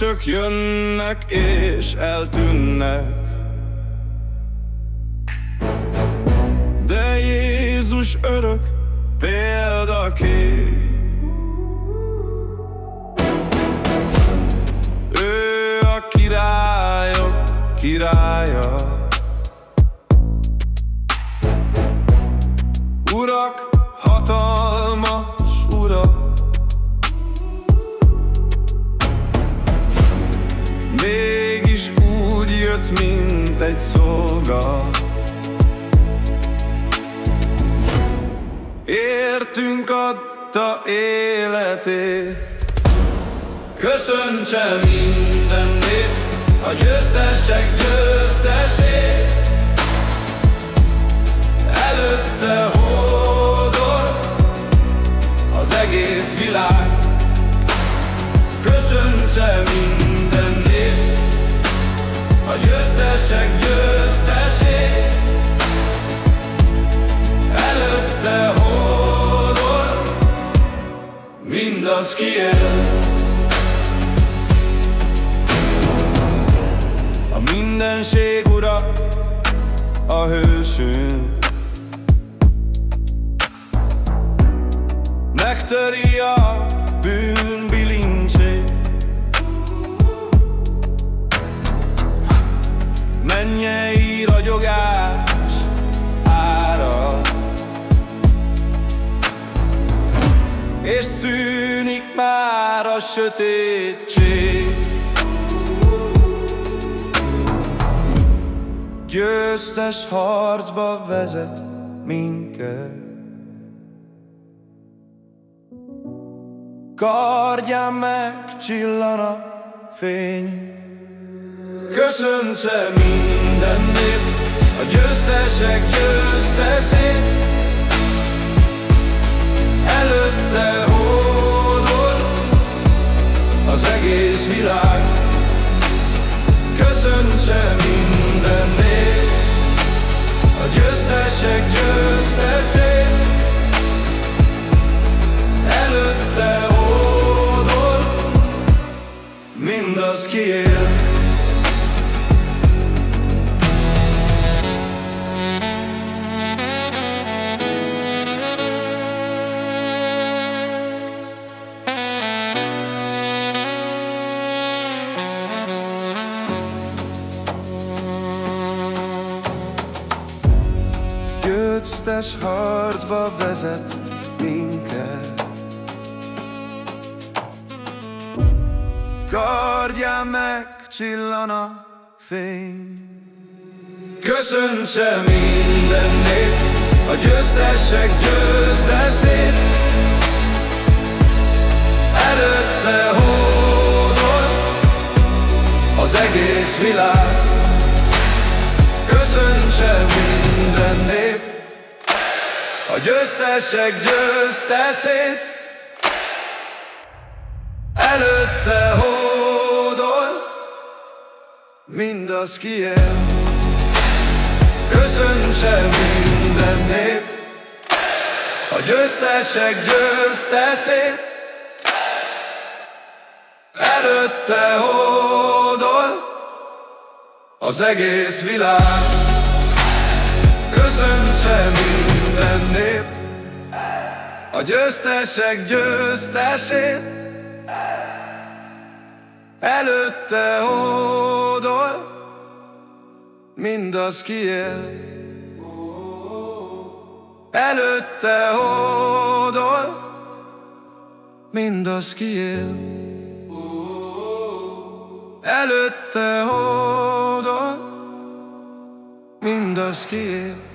hősök jönnek és eltűnnek. De Jézus örök példakép. Ő a királyok királya szolga. Értünk adta életét. Köszöntse minden nép A győztesek győztesét. Előtte Mindaz ki él A mindenség sötétség. Győztes harcba vezet minket. Kardján megcsillan a fény. Köszönce minden nép? A győztesek győztesét Mindaz ki él Győztes harcba vezet minket Kardján megcsillan a fény. Köszöntse minden nép A győztesek győztesét Előtte hódol Az egész világ. Köszöntse minden nép A győztesek győztesét Mindaz ki él Köszöntse minden nép. A győztesek győztesét. Előtte hódol Az egész világ. Köszöntse minden nép. A győztesek győztesét. Előtte hódol Mindaz ki él Előtte hódol. Mindaz ki él Előtte hódol. Mindaz ki él